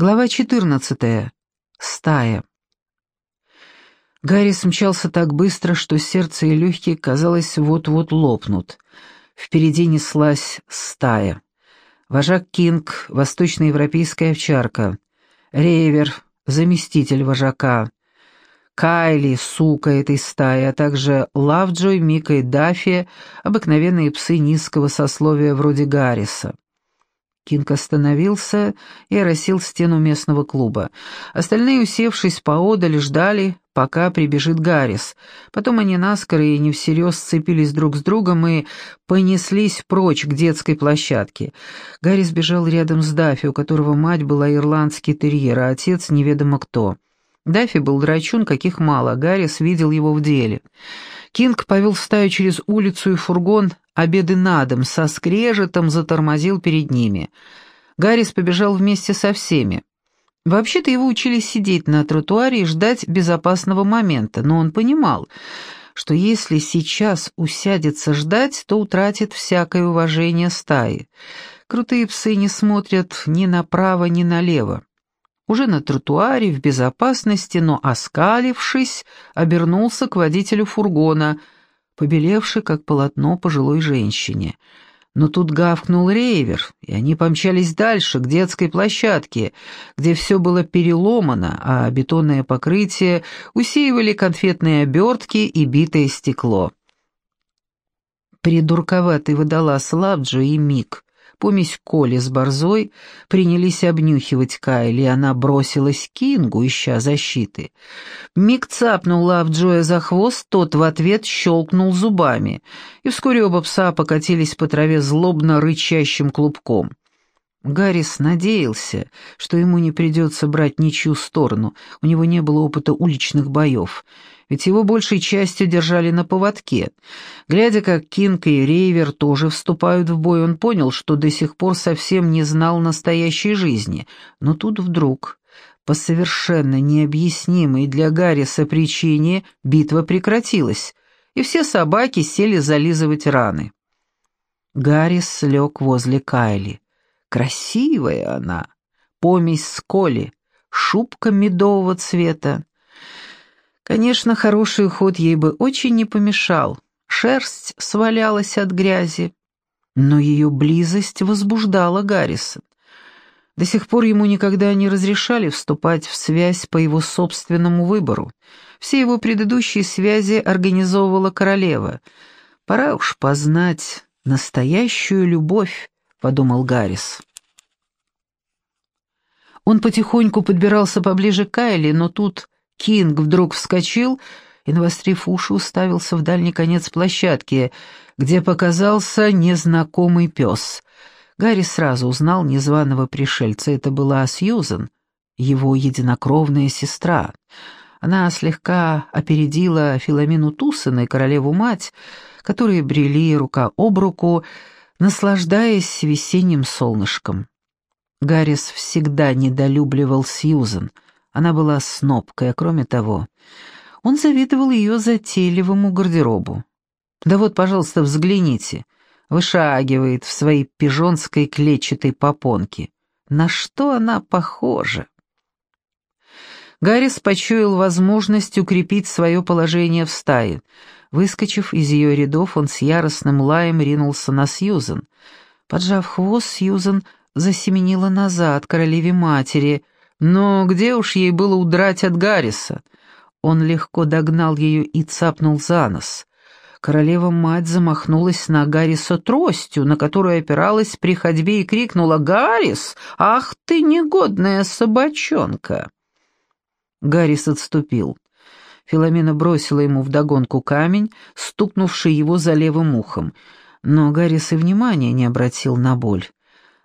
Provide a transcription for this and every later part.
Глава 14. Стая. Гарри смчался так быстро, что сердце и легкие, казалось, вот-вот лопнут. Впереди неслась стая. Вожак Кинг, восточноевропейская овчарка. Рейвер, заместитель вожака. Кайли, сука этой стаи, а также Лавджой, Мика и Даффи, обыкновенные псы низкого сословия вроде Гарриса. Кинг остановился и оросил стену местного клуба. Остальные, усевшись поодаль, ждали, пока прибежит Гаррис. Потом они наскоро и не всерьез сцепились друг с другом и понеслись прочь к детской площадке. Гаррис бежал рядом с Даффи, у которого мать была ирландский терьер, а отец неведомо кто. Даффи был драчун, каких мало, Гаррис видел его в деле. Кинг повел стаю через улицу и фургон обеды на дом, со скрежетом затормозил перед ними. Гаррис побежал вместе со всеми. Вообще-то его учили сидеть на тротуаре и ждать безопасного момента, но он понимал, что если сейчас усядется ждать, то утратит всякое уважение стаи. Крутые псы не смотрят ни направо, ни налево. Уже на тротуаре, в безопасности, но оскалившись, обернулся к водителю фургона — побелевшей, как полотно пожилой женщине. Но тут гавкнул рейвер, и они помчались дальше, к детской площадке, где все было переломано, а бетонное покрытие усеивали конфетные обертки и битое стекло. Придурковатый водолаз Лавджо и Мик помесь Коли с Борзой, принялись обнюхивать Кайли, и она бросилась к Кингу, ища защиты. Мик цапнул Лав Джоя за хвост, тот в ответ щелкнул зубами, и вскоре оба пса покатились по траве злобно рычащим клубком. Гаррис надеялся, что ему не придется брать ничью сторону, у него не было опыта уличных боев, ведь его большей частью держали на поводке. Глядя, как Кинг и Рейвер тоже вступают в бой, он понял, что до сих пор совсем не знал настоящей жизни. Но тут вдруг, по совершенно необъяснимой для Гарриса причине, битва прекратилась, и все собаки сели зализывать раны. Гаррис лег возле Кайли. Красивая она, помесь с Коли, шубка медового цвета, Конечно, хороший уход ей бы очень не помешал. Шерсть свалялась от грязи, но ее близость возбуждала Гаррисон. До сих пор ему никогда не разрешали вступать в связь по его собственному выбору. Все его предыдущие связи организовывала королева. «Пора уж познать настоящую любовь», — подумал Гаррис. Он потихоньку подбирался поближе к Кайли, но тут Кинг вдруг вскочил и, навострив уши, уставился в дальний конец площадки, где показался незнакомый пес. Гарри сразу узнал незваного пришельца. Это была Сьюзен, его единокровная сестра. Она слегка опередила Филомену Туссена и королеву-мать, которые брели рука об руку, наслаждаясь весенним солнышком. Гаррис всегда недолюбливал Сьюзен — она была снопкой, а кроме того, он завидовал ее затейливому гардеробу. «Да вот, пожалуйста, взгляните», вышагивает в своей пижонской клетчатой попонке. На что она похожа? Гаррис почуял возможность укрепить свое положение в стае. Выскочив из ее рядов, он с яростным лаем ринулся на Сьюзен. Поджав хвост, Сьюзен засеменила назад королеве матери — но где уж ей было удрать от Гарриса? Он легко догнал ее и цапнул за нос. Королева-мать замахнулась на Гарриса тростью, на которую опиралась при ходьбе и крикнула «Гаррис, ах ты негодная собачонка!» Гаррис отступил. Филомена бросила ему вдогонку камень, стукнувший его за левым ухом, но Гаррис и внимания не обратил на боль.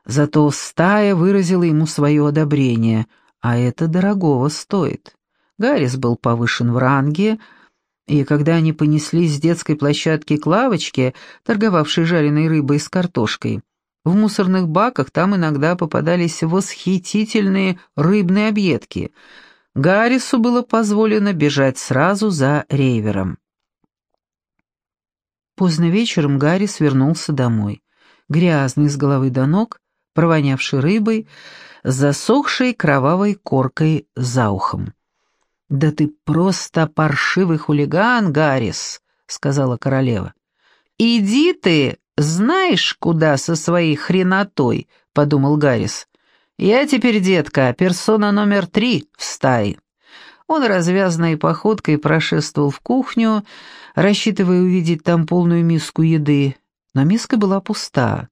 Зато стая выразила ему свое одобрение — а это дорогого стоит. Гаррис был повышен в ранге, и когда они понеслись с детской площадки к лавочке, торговавшей жареной рыбой с картошкой, в мусорных баках там иногда попадались восхитительные рыбные объедки. Гаррису было позволено бежать сразу за рейвером. Поздно вечером Гаррис вернулся домой. Грязный с головы до ног, провонявший рыбой, засохшей кровавой коркой за ухом. «Да ты просто паршивый хулиган, Гаррис», — сказала королева. «Иди ты, знаешь, куда со своей хренотой», — подумал Гаррис. «Я теперь, детка, персона номер три в стае». Он развязной походкой прошествовал в кухню, рассчитывая увидеть там полную миску еды, но миска была пуста.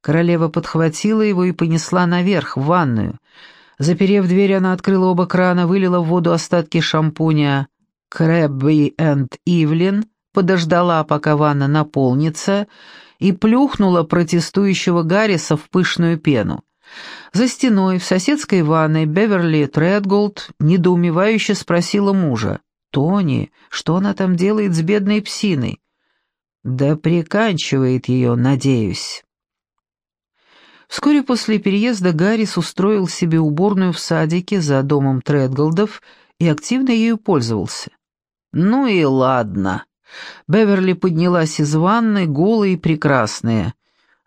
Королева подхватила его и понесла наверх, в ванную. Заперев дверь, она открыла оба крана, вылила в воду остатки шампуня «Крэбби энд Ивлин», подождала, пока ванна наполнится, и плюхнула протестующего Гарриса в пышную пену. За стеной в соседской ванной Беверли Тредголд недоумевающе спросила мужа. «Тони, что она там делает с бедной псиной?» «Да приканчивает ее, надеюсь». Вскоре после переезда Гаррис устроил себе уборную в садике за домом Тредголдов и активно ею пользовался. «Ну и ладно». Беверли поднялась из ванны, голая и прекрасная.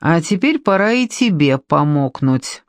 «А теперь пора и тебе помокнуть».